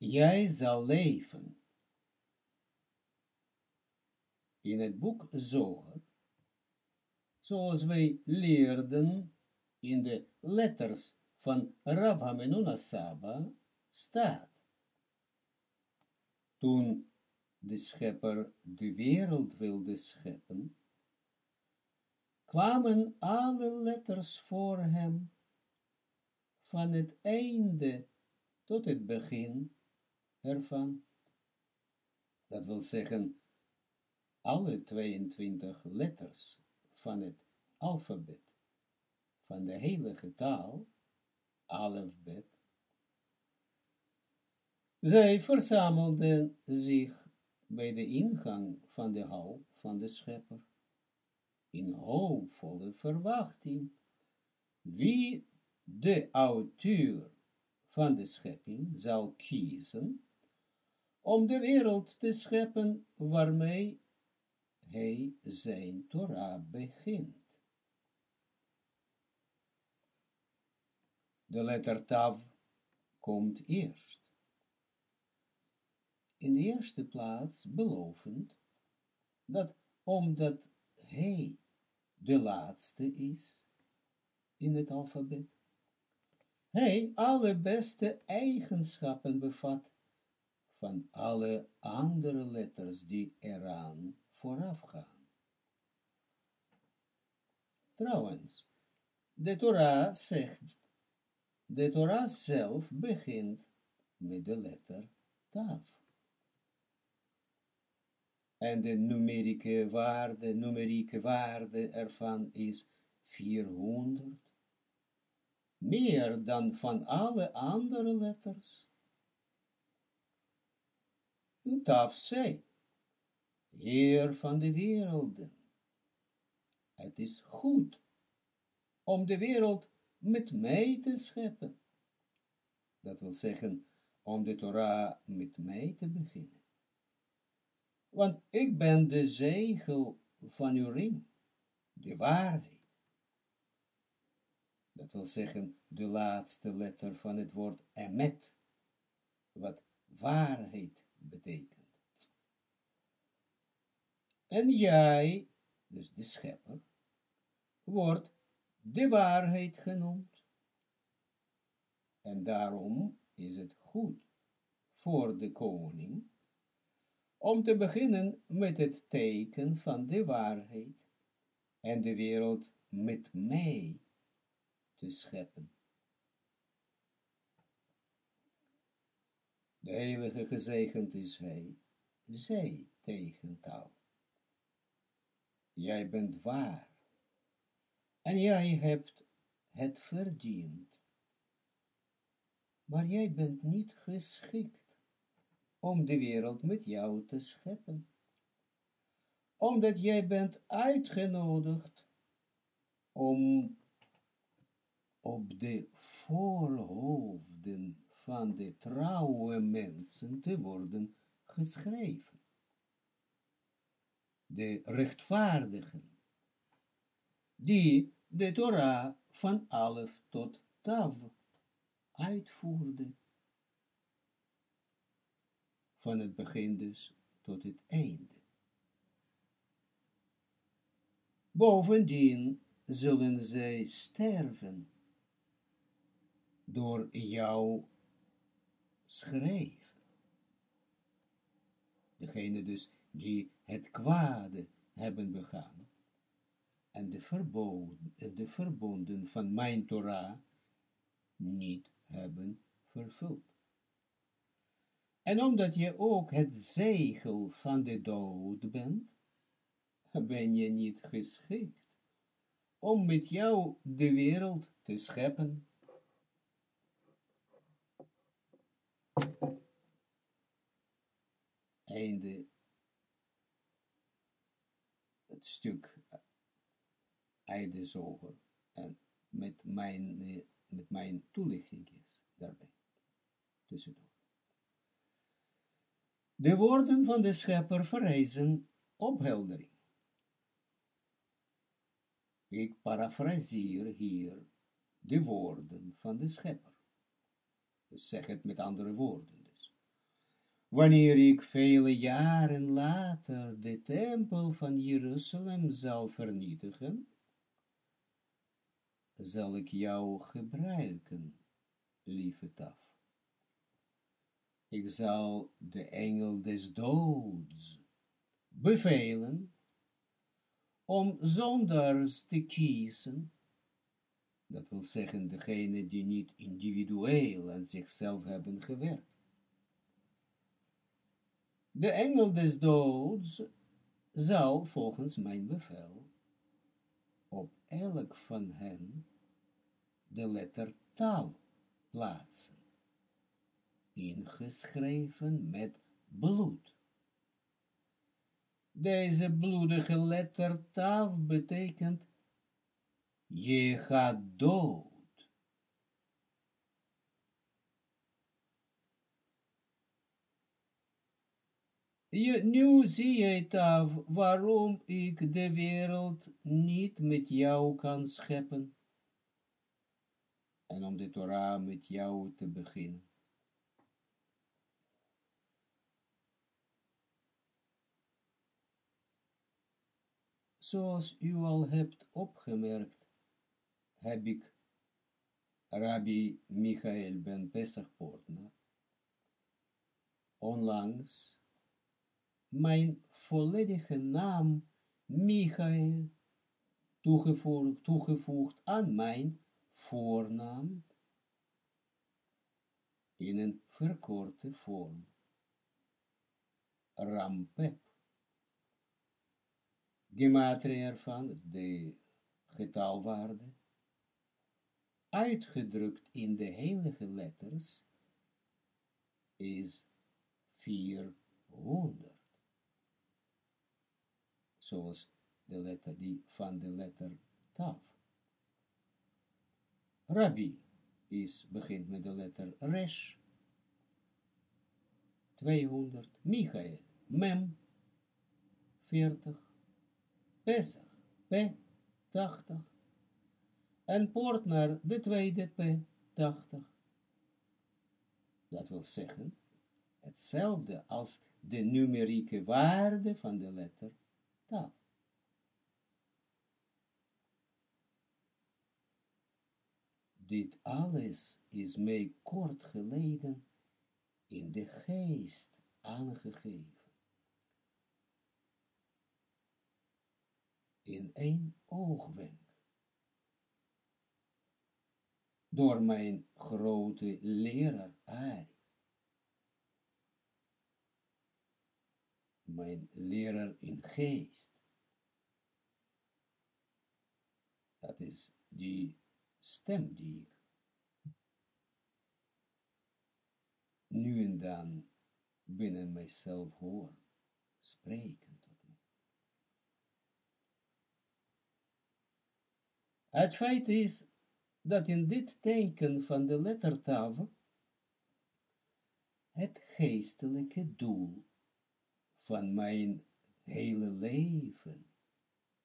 jij zal leven. In het boek Zoger, zoals wij leerden in de letters van Rav Hamenuna Saba, staat. Toen de schepper de wereld wilde scheppen, kwamen alle letters voor hem, van het einde tot het begin ervan. Dat wil zeggen, alle 22 letters van het alfabet, van de heilige taal, alfabet, zij verzamelden zich bij de ingang van de hal van de schepper, in hoopvolle verwachting, wie de auteur van de schepping zal kiezen, om de wereld te scheppen waarmee hij zijn Torah begint. De letter Tav komt eerst. In de eerste plaats belovend, dat omdat hij de laatste is in het alfabet, hij alle beste eigenschappen bevat van alle andere letters die eraan voorafgaan. Trouwens, de Torah zegt, de Torah zelf begint met de letter Tav. En de numerieke waarde, numerieke waarde ervan is 400. Meer dan van alle andere letters. Zei, Heer van de werelden. Het is goed om de wereld met mij te scheppen. Dat wil zeggen, om de Torah met mij te beginnen. Want ik ben de zegel van uw ring, de waarheid. Dat wil zeggen, de laatste letter van het woord emet, wat waarheid betekent. En jij, dus de schepper, wordt de waarheid genoemd. En daarom is het goed voor de koning om te beginnen met het teken van de waarheid en de wereld met mij te scheppen. Heilige gezegend is hij, zij tegentaal. Jij bent waar. En jij hebt het verdiend. Maar jij bent niet geschikt om de wereld met jou te scheppen. Omdat jij bent uitgenodigd om op de voorhoofden van de trouwe mensen te worden geschreven de rechtvaardigen, die de Torah van Alef tot Tav uitvoerde, van het begin dus tot het einde. Bovendien zullen zij sterven door jou schrijven. Degene dus die het kwade hebben begaan, en de verboden, de verbonden van mijn Torah niet hebben vervuld. En omdat je ook het zegel van de dood bent, ben je niet geschikt om met jou de wereld te scheppen. Einde stuk Eidezoger en met mijn, met mijn toelichting is daarbij. Tussendoor. De woorden van de schepper vereisen opheldering. Ik parafraseer hier de woorden van de schepper. Dus zeg het met andere woorden. Wanneer ik vele jaren later de tempel van Jeruzalem zal vernietigen, zal ik jou gebruiken, lieve taf. Ik zal de engel des doods bevelen om zondaars te kiezen, dat wil zeggen degene die niet individueel aan zichzelf hebben gewerkt. De engel des doods zal volgens mijn bevel op elk van hen de letter taal plaatsen, ingeschreven met bloed. Deze bloedige letter taal betekent, je gaat dood. Je, nu zie je taf waarom ik de wereld niet met jou kan scheppen. En om de Torah met jou te beginnen. Zoals u al hebt opgemerkt, heb ik Rabbi Michael ben Pesach onlangs mijn volledige naam Michael toegevoegd, aan mijn voornaam in een verkorte vorm. Rampep. Gematria ervan, de getalwaarde, uitgedrukt in de heilige letters, is 400 zoals de letter die van de letter taf. Rabbi is, begint met de letter resh, 200, Michael, mem, 40, Pesach, p, 80, en Portner, de tweede p, 80. Dat wil zeggen, hetzelfde als de numerieke waarde van de letter taal. Dit alles is mij kort geleden in de geest aangegeven. In één oogwenk. Door mijn grote leraar Ari. Mijn leraar in geest. Dat is die stem die ik nu en dan binnen mijzelf hoor, spreken tot me. Het feit is dat in dit teken van de lettertafel het geestelijke doel van mijn hele leven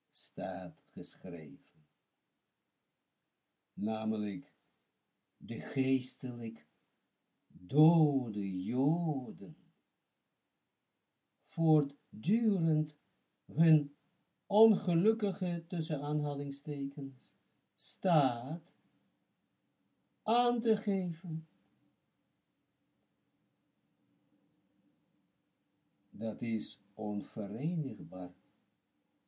staat geschreven. Namelijk de geestelijk dode joden voortdurend hun ongelukkige tussen aanhalingstekens staat aan te geven dat is onverenigbaar.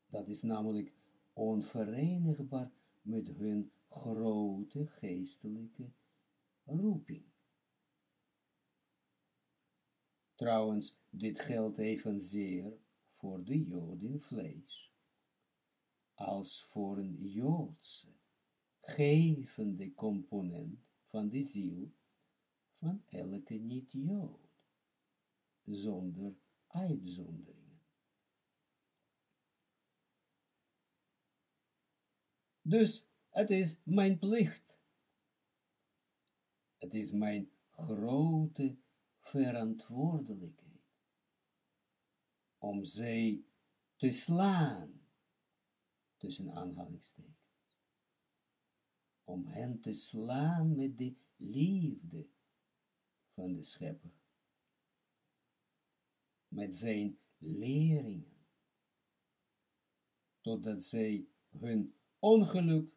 Dat is namelijk onverenigbaar met hun grote geestelijke roeping. Trouwens, dit geldt evenzeer voor de Joden vlees, als voor een Joodse, gevende component van de ziel van elke niet-Jood, zonder Dus het is mijn plicht. Het is mijn grote verantwoordelijkheid om zij te slaan, tussen aanhalingstekens. Om hen te slaan met de liefde van de schepper met zijn leringen, totdat zij hun ongeluk,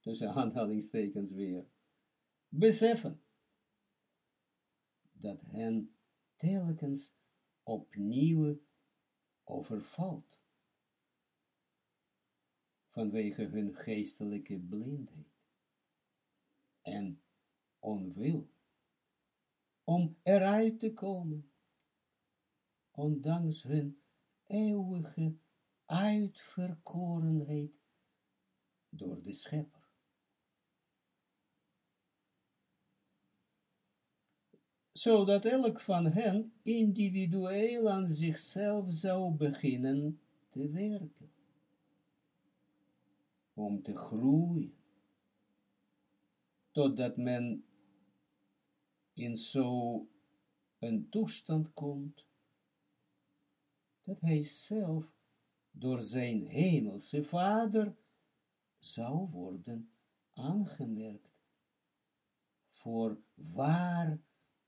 tussen aanhalingstekens weer, beseffen, dat hen telkens opnieuw overvalt, vanwege hun geestelijke blindheid en onwil om eruit te komen, ondanks hun eeuwige uitverkorenheid door de schepper. Zodat elk van hen individueel aan zichzelf zou beginnen te werken, om te groeien, totdat men in zo een toestand komt, dat hij zelf door zijn hemelse vader zou worden aangemerkt voor waar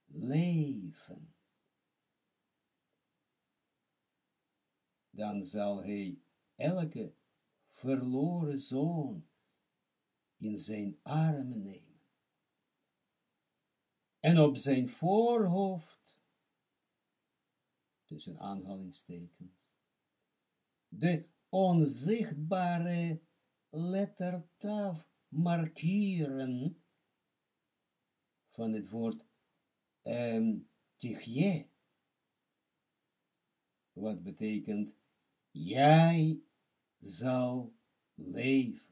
leven. Dan zal hij elke verloren zoon in zijn armen nemen en op zijn voorhoofd, tussen aanhalingstekens, de onzichtbare lettertaf markeren van het woord um, tichje, wat betekent, jij zal leven.